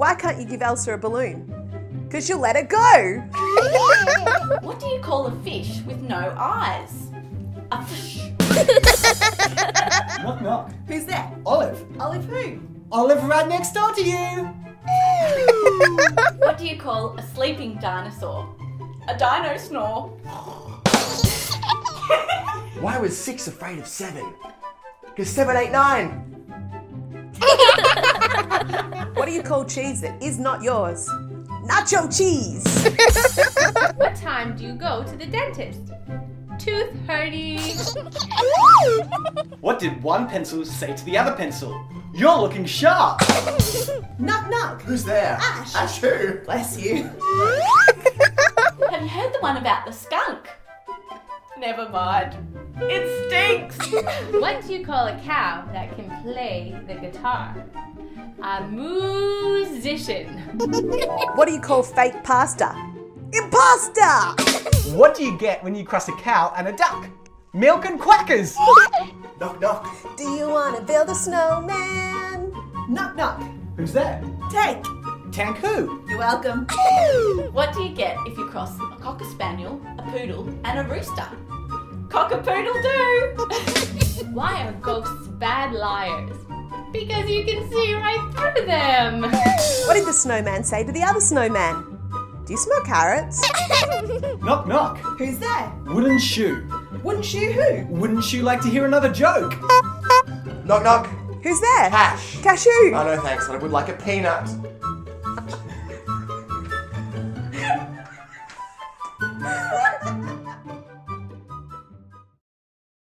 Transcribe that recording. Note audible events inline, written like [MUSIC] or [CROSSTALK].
Why can't you give Elsa a balloon? Because you'll let it go. [LAUGHS] What do you call a fish with no eyes? A fish. Knock knock. Who's there? Olive. Olive who? Olive right next door to you. What do you call a sleeping dinosaur? A dino snore. Why was six afraid of seven? Because seven, eight, nine. What do you call cheese that is not yours? Nacho cheese. [LAUGHS] What time do you go to the dentist? Tooth hurty. [LAUGHS] What did one pencil say to the other pencil? You're looking sharp. Knock knock. Who's there? Ash. Ash who? Bless you. Have you heard the one about the skunk? Never mind. It stinks. [LAUGHS] What do you call a cow that can play the guitar? A musician. [LAUGHS] What do you call fake pasta? Imposter. What do you get when you cross a cow and a duck? Milk and quackers. [LAUGHS] Knock, knock. Do you want to build a snowman? Knock knock. Who's there? Tank. Tank who? You're welcome. What do you get if you cross a cocker spaniel, a poodle, and a rooster? Cockapoodle do. Why are ghosts bad liars? Because you can see right through them. What did the snowman say to the other snowman? Do you smell carrots? [LAUGHS] Knock knock. Who's there? Wooden shoe. Wouldn't you who? Wouldn't you like to hear another joke? Knock, knock. Who's there? Cash. Cashew. Oh, no, thanks. I would like a peanut.